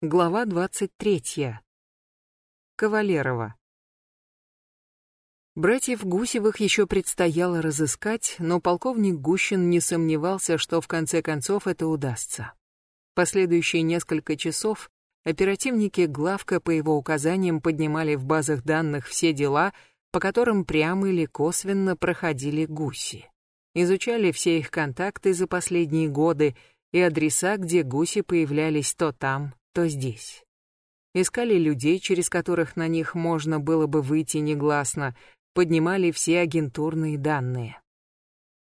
Глава 23. Кавалерова. Братьев Гусевых еще предстояло разыскать, но полковник Гущин не сомневался, что в конце концов это удастся. Последующие несколько часов оперативники главка по его указаниям поднимали в базах данных все дела, по которым прямо или косвенно проходили гуси. Изучали все их контакты за последние годы и адреса, где гуси появлялись то там, то здесь. Искали людей, через которых на них можно было бы выйти негласно, поднимали все агентурные данные.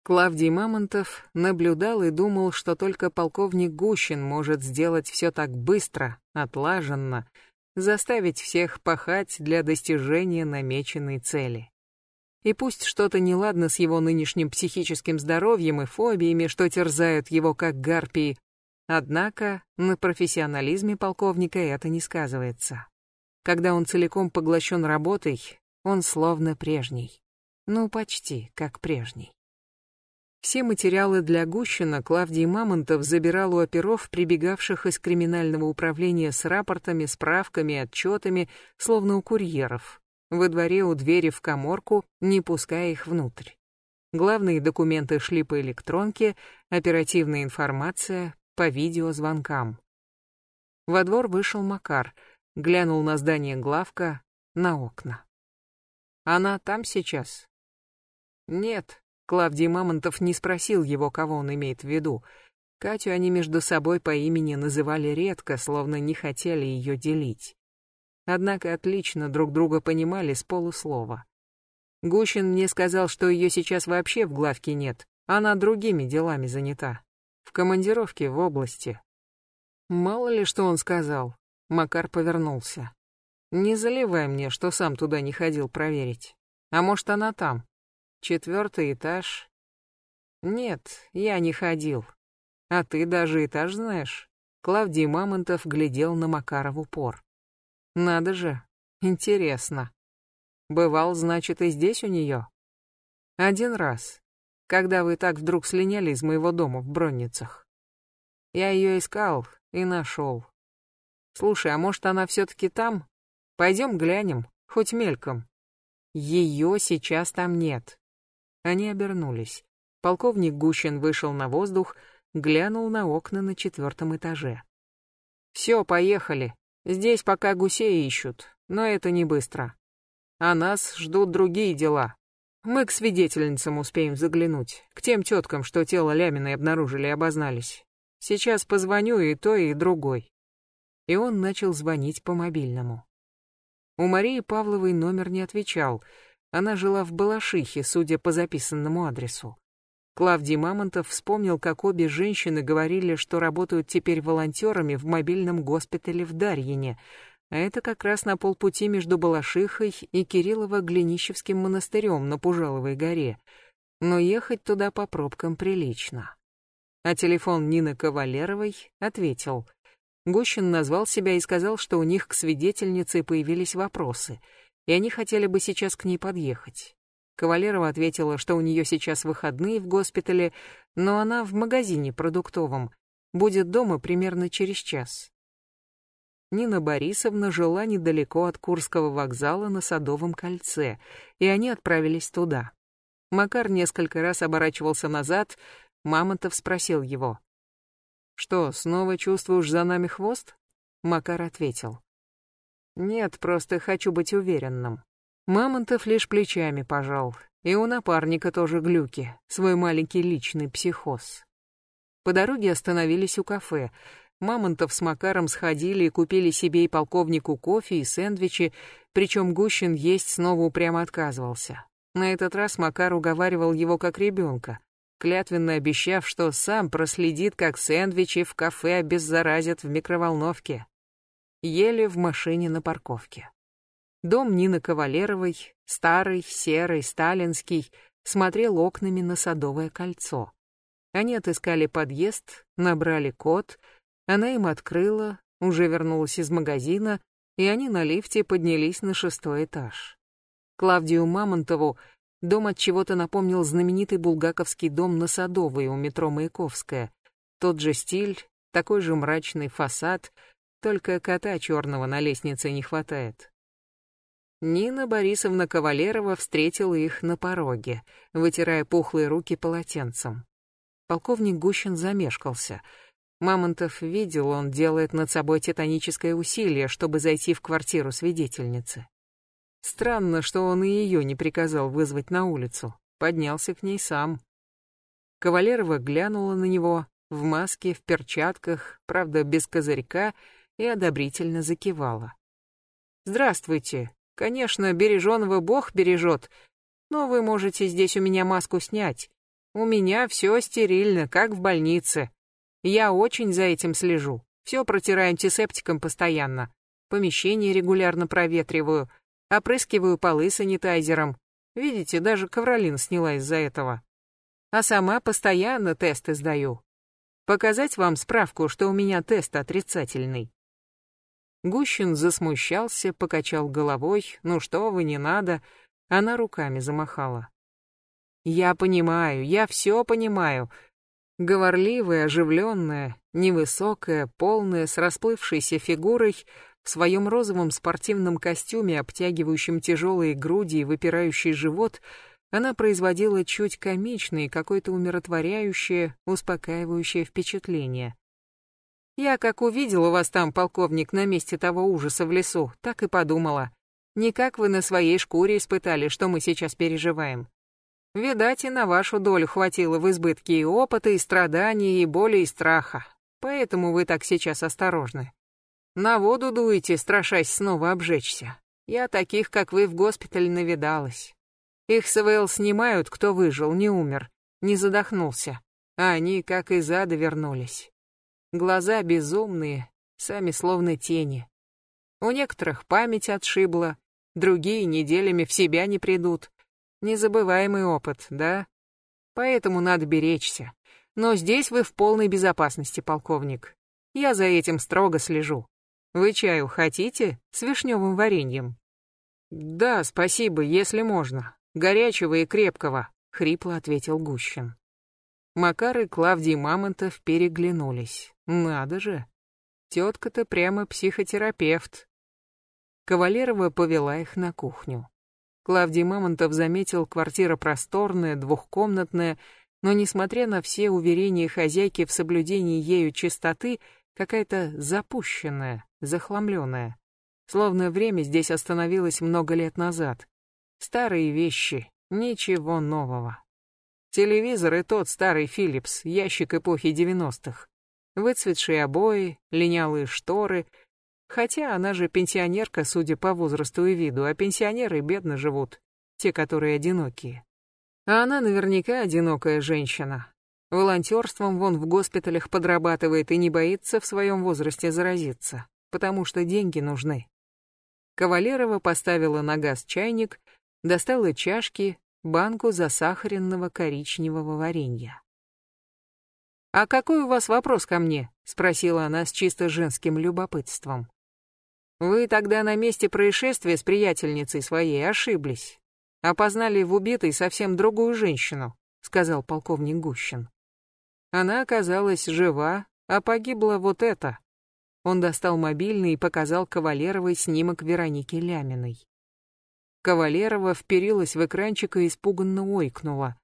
Клавдий Мамонтов наблюдал и думал, что только полковник Гущин может сделать все так быстро, отлаженно, заставить всех пахать для достижения намеченной цели. И пусть что-то неладно с его нынешним психическим здоровьем и фобиями, что терзают его как гарпии, Однако на профессионализме полковника это не сказывается. Когда он целиком поглощен работой, он словно прежний. Ну, почти как прежний. Все материалы для Гущина Клавдий Мамонтов забирал у оперов, прибегавших из криминального управления с рапортами, справками, отчетами, словно у курьеров, во дворе у двери в коморку, не пуская их внутрь. Главные документы шли по электронке, оперативная информация, по видеозвонкам. Во двор вышел Макар, глянул на здание главка, на окна. Она там сейчас? Нет, Клавдий Мамонтов не спросил его, кого он имеет в виду. Катю они между собой по имени называли редко, словно не хотели ее делить. Однако отлично друг друга понимали с полуслова. Гущин мне сказал, что ее сейчас вообще в главке нет, она другими делами занята в командировке в области. Мало ли что он сказал. Макар повернулся. Не заливай мне, что сам туда не ходил проверить. А может, она там? Четвертый этаж. Нет, я не ходил. А ты даже этаж знаешь? Клавдий Мамонтов глядел на Макара в упор. Надо же, интересно. Бывал, значит, и здесь у нее? Один раз когда вы так вдруг слиняли из моего дома в Бронницах. Я ее искал и нашел. Слушай, а может она все-таки там? Пойдем глянем, хоть мельком. Ее сейчас там нет. Они обернулись. Полковник Гущин вышел на воздух, глянул на окна на четвертом этаже. Все, поехали. Здесь пока гусей ищут, но это не быстро. А нас ждут другие дела. Мы к свидетельницам успеем заглянуть, к тем теткам, что тело Ляминой обнаружили и обознались. Сейчас позвоню и той, и другой. И он начал звонить по мобильному. У Марии Павловой номер не отвечал. Она жила в Балашихе, судя по записанному адресу. Клавдий Мамонтов вспомнил, как обе женщины говорили, что работают теперь волонтерами в мобильном госпитале в Дарьине, а это как раз на полпути между Балашихой и Кириллово-Глинищевским монастырем на Пужаловой горе, но ехать туда по пробкам прилично. А телефон Нины Кавалеровой ответил. Гущин назвал себя и сказал, что у них к свидетельнице появились вопросы, и они хотели бы сейчас к ней подъехать. Кавалерова ответила, что у нее сейчас выходные в госпитале, но она в магазине продуктовом, будет дома примерно через час. Нина Борисовна жила недалеко от Курского вокзала на Садовом кольце, и они отправились туда. Макар несколько раз оборачивался назад, Мамонтов спросил его. «Что, снова чувствуешь за нами хвост?» Макар ответил. «Нет, просто хочу быть уверенным». Мамонтов лишь плечами пожал, и у напарника тоже глюки, свой маленький личный психоз. По дороге остановились у кафе — Мамонтов с Макаром сходили и купили себе и полковнику кофе и сэндвичи, причем Гущин есть снова упрямо отказывался. На этот раз Макар уговаривал его как ребенка, клятвенно обещав, что сам проследит, как сэндвичи в кафе обеззаразят в микроволновке. Ели в машине на парковке. Дом Нины Кавалеровой, старый, серый, сталинский, смотрел окнами на Садовое кольцо. Они отыскали подъезд, набрали код — она им открыла, уже вернулась из магазина, и они на лифте поднялись на шестой этаж. Клавдию Мамонтову дом от чего-то напомнил знаменитый булгаковский дом на Садовой у метро Маяковская. Тот же стиль, такой же мрачный фасад, Только кота черного на лестнице не хватает. Нина Борисовна Кавалерова встретила их на пороге, вытирая пухлые руки полотенцем. Полковник Гущин замешкался. Мамонтов видел, он делает над собой титаническое усилие, чтобы зайти в квартиру свидетельницы. Странно, что он и ее не приказал вызвать на улицу. Поднялся к ней сам. Кавалерова глянула на него, в маске, в перчатках, правда, без козырька, и одобрительно закивала. «Здравствуйте. Конечно, береженого Бог бережет, но вы можете здесь у меня маску снять. У меня все стерильно, как в больнице. Я очень за этим слежу. Все протираю антисептиком постоянно. Помещение регулярно проветриваю, опрыскиваю полы санитайзером. Видите, даже ковролин сняла из-за этого. А сама постоянно тесты сдаю. Показать вам справку, что у меня тест отрицательный. Гущин засмущался, покачал головой. Ну что вы, не надо. Она руками замахала. Я понимаю, я все понимаю. Говорливая, оживленная, невысокая, полная, с расплывшейся фигурой, в своем розовом спортивном костюме, обтягивающем тяжелые груди и выпирающий живот, она производила чуть комичное, какое-то умиротворяющее, успокаивающее впечатление. Я, как увидела вас там, полковник, на месте того ужаса в лесу, так и подумала. Не как вы на своей шкуре испытали, что мы сейчас переживаем. Видать, и на вашу долю хватило в избытке и опыта, и страданий, и боли, и страха. Поэтому вы так сейчас осторожны. На воду дуете, страшась снова обжечься. Я таких, как вы, в госпитале навидалась. Их СВЛ снимают, кто выжил, не умер, не задохнулся. А они, как из ада, вернулись. Глаза безумные, сами словно тени. У некоторых память отшибла, другие неделями в себя не придут. Незабываемый опыт, да? Поэтому надо беречься. Но здесь вы в полной безопасности, полковник. Я за этим строго слежу. Вы чаю хотите? С вишневым вареньем? Да, спасибо, если можно. Горячего и крепкого, хрипло ответил Гущин. Макар и Клавдий Мамонтов переглянулись. Надо же. Тетка-то прямо психотерапевт. Кавалерова повела их на кухню. Клавдий Мамонтов заметил, квартира просторная, двухкомнатная, но, несмотря на все уверения хозяйки в соблюдении ею чистоты, какая-то запущенная, захламленная. Словно время здесь остановилось много лет назад. Старые вещи, ничего нового. Телевизор и тот старый Philips, ящик эпохи девяностых. Выцветшие обои, линялые шторы. Хотя она же пенсионерка, судя по возрасту и виду, а пенсионеры бедно живут, те, которые одинокие. А она наверняка одинокая женщина, Волонтерством вон в госпиталях подрабатывает и не боится в своем возрасте заразиться, потому что деньги нужны. Кавалерова поставила на газ чайник, достала чашки, банку засахаренного коричневого варенья. «А какой у вас вопрос ко мне?» — спросила она с чисто женским любопытством. «Вы тогда на месте происшествия с приятельницей своей ошиблись. Опознали в убитой совсем другую женщину», — сказал полковник Гущин. Она оказалась жива, а погибла вот это. Он достал мобильный и показал Кавалеровой снимок Вероники Ляминой. Кавалерова вперилась в экранчик и испуганно ойкнула.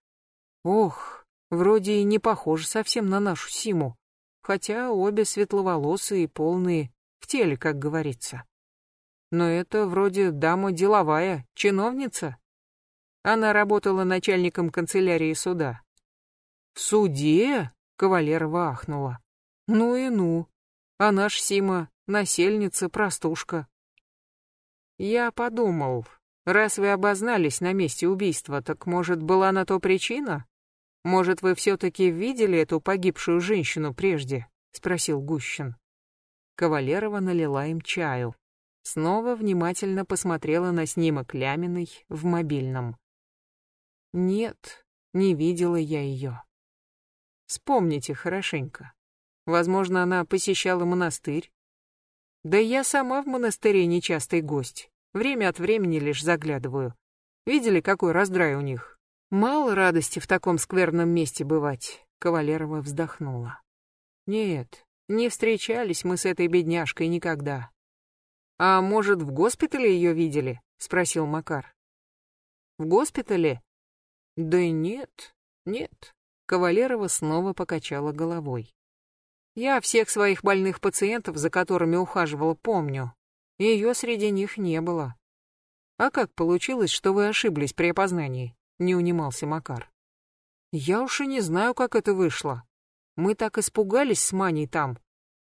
Ох, вроде и не похоже совсем на нашу Симу, хотя обе светловолосые и полные, в теле, как говорится. Но это вроде дама деловая, чиновница. Она работала начальником канцелярии суда. В суде? Кавалерова ахнула. Ну и ну. А наш Сима — насельница, простушка. Я подумал, раз вы обознались на месте убийства, так, может, была на то причина? Может, вы все-таки видели эту погибшую женщину прежде? Спросил Гущин. Кавалерова налила им чаю. Снова внимательно посмотрела на снимок Ляминой в мобильном. Нет, не видела я ее. Вспомните хорошенько. Возможно, она посещала монастырь. Да я сама в монастыре нечастый гость. Время от времени лишь заглядываю. Видели, какой раздрай у них? Мало радости в таком скверном месте бывать. Кавалерова вздохнула. Нет, Не встречались мы с этой бедняжкой никогда. А может, в госпитале ее видели? Спросил Макар. В госпитале? Да нет, нет. Кавалерова снова покачала головой. Я всех своих больных пациентов, за которыми ухаживала, помню. Ее среди них не было. А как получилось, что вы ошиблись при опознании? Не унимался Макар. Я уж и не знаю, как это вышло. Мы так испугались с Маней там.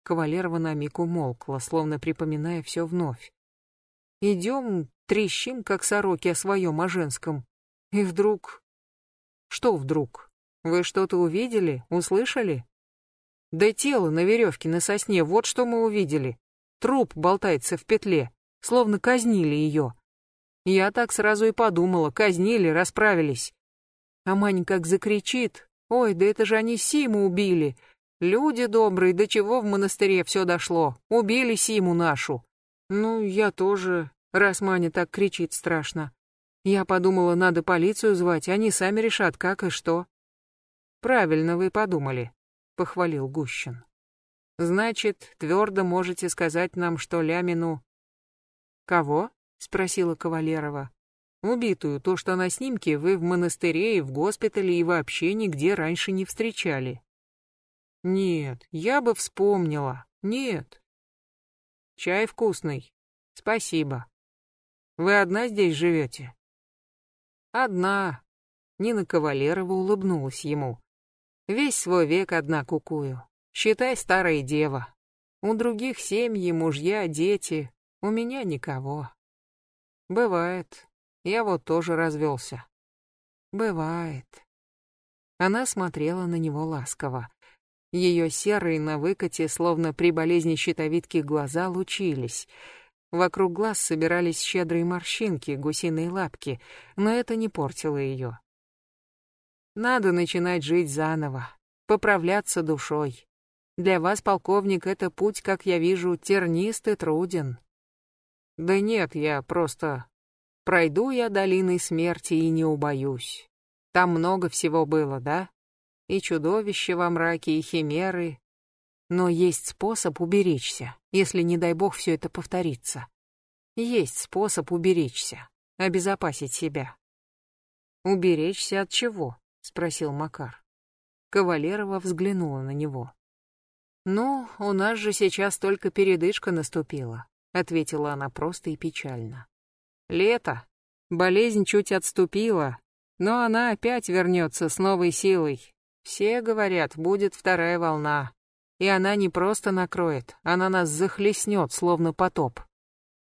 Кавалерова на миг умолкла, словно припоминая все вновь. Идем, трещим, как сороки о своем, о женском. И вдруг... Что вдруг? Вы что-то увидели, услышали? Да тело на веревке на сосне, вот что мы увидели. Труп болтается в петле, словно казнили ее. Я так сразу и подумала, казнили, расправились. А Мань как закричит, ой, да это же они Симу убили. Люди добрые, до чего в монастыре все дошло, убили Симу нашу. Ну, я тоже, раз Маня так кричит страшно. Я подумала, надо полицию звать, они сами решат, как и что. Правильно вы подумали похвалил Гущин. Значит, твердо можете сказать нам, что Лямину... Кого? спросила Кавалерова. Убитую, то, что на снимке вы в монастыре и в госпитале и вообще нигде раньше не встречали. Нет, я бы вспомнила. Нет. Чай вкусный. Спасибо. Вы одна здесь живете? Одна. Нина Кавалерова улыбнулась ему. Весь свой век одна кукую. Считай старая дева. У других семьи, мужья, дети. У меня никого. Бывает. Я вот тоже развелся. Бывает. Она смотрела на него ласково. Ее серые на выкате, словно при болезни щитовидки, глаза лучились. Вокруг глаз собирались щедрые морщинки, гусиные лапки, но это не портило ее. Надо начинать жить заново, поправляться душой. Для вас, полковник, это путь, как я вижу, тернист и труден. Да нет, я просто... Пройду я долиной смерти и не убоюсь. Там много всего было, да? И чудовища во мраке, и химеры. Но есть способ уберечься, если, не дай бог, все это повторится. Есть способ уберечься, обезопасить себя. Уберечься от чего? спросил Макар. Кавалерова взглянула на него. «Ну, у нас же сейчас только передышка наступила», — ответила она просто и печально. «Лето. Болезнь чуть отступила, но она опять вернется с новой силой. Все говорят, будет вторая волна. И она не просто накроет, она нас захлестнет, словно потоп.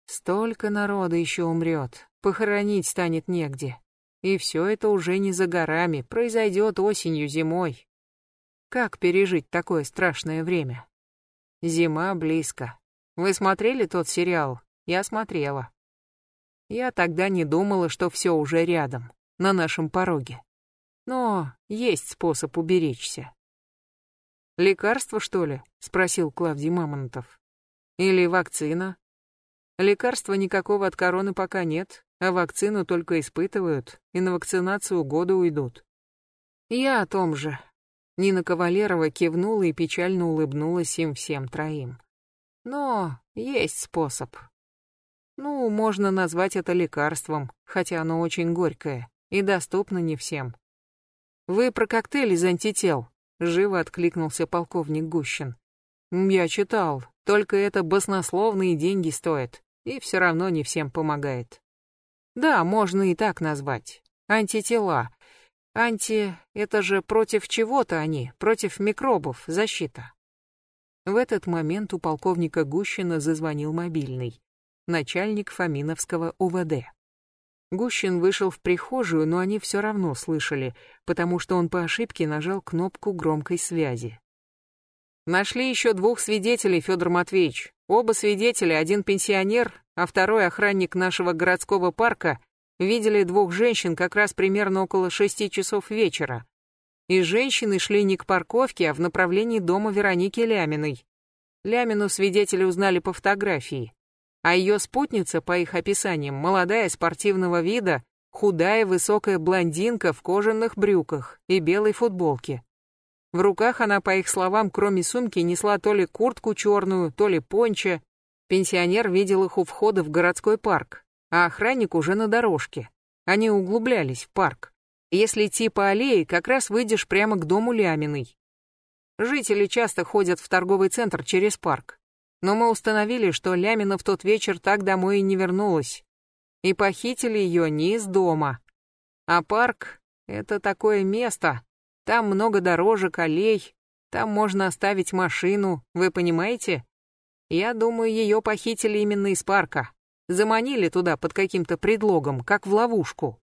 Столько народа еще умрет, похоронить станет негде. И все это уже не за горами, произойдет осенью, зимой. Как пережить такое страшное время? Зима близко. Вы смотрели тот сериал? Я смотрела. Я тогда не думала, что все уже рядом, на нашем пороге. Но есть способ уберечься. «Лекарство, что ли?» — спросил Клавдий Мамонтов. «Или вакцина?» «Лекарства никакого от короны пока нет, а вакцину только испытывают, и на вакцинацию года уйдут. Я о том же. Нина Кавалерова кивнула и печально улыбнулась им всем троим. Но есть способ. Ну, можно назвать это лекарством, хотя оно очень горькое и доступно не всем. Вы про коктейль из антител, живо откликнулся полковник Гущин. Я читал, только это баснословные деньги стоит, и все равно не всем помогает. Да, можно и так назвать. Антитела. Анти — это же против чего-то они, против микробов, защита. В этот момент у полковника Гущина зазвонил мобильный. Начальник Фоминовского УВД. Гущин вышел в прихожую, но они все равно слышали, потому что он по ошибке нажал кнопку громкой связи. Нашли еще двух свидетелей, Федор Матвеевич. Оба свидетеля, один пенсионер, а второй охранник нашего городского парка, видели двух женщин как раз примерно около шести часов вечера. И женщины шли не к парковке, а в направлении дома Вероники Ляминой. Лямину свидетели узнали по фотографии. А ее спутница, по их описаниям, молодая спортивного вида, худая высокая блондинка в кожаных брюках и белой футболке. В руках она, по их словам, кроме сумки, несла то ли куртку черную, то ли пончо. Пенсионер видел их у входа в городской парк, а охранник уже на дорожке. Они углублялись в парк. Если идти по аллее, как раз выйдешь прямо к дому Ляминой. Жители часто ходят в торговый центр через парк. Но мы установили, что Лямина в тот вечер так домой и не вернулась. И похитили ее не из дома. А парк — это такое место. Там много дорожек, аллей. Там можно оставить машину, вы понимаете? Я думаю, ее похитили именно из парка. Заманили туда под каким-то предлогом, как в ловушку.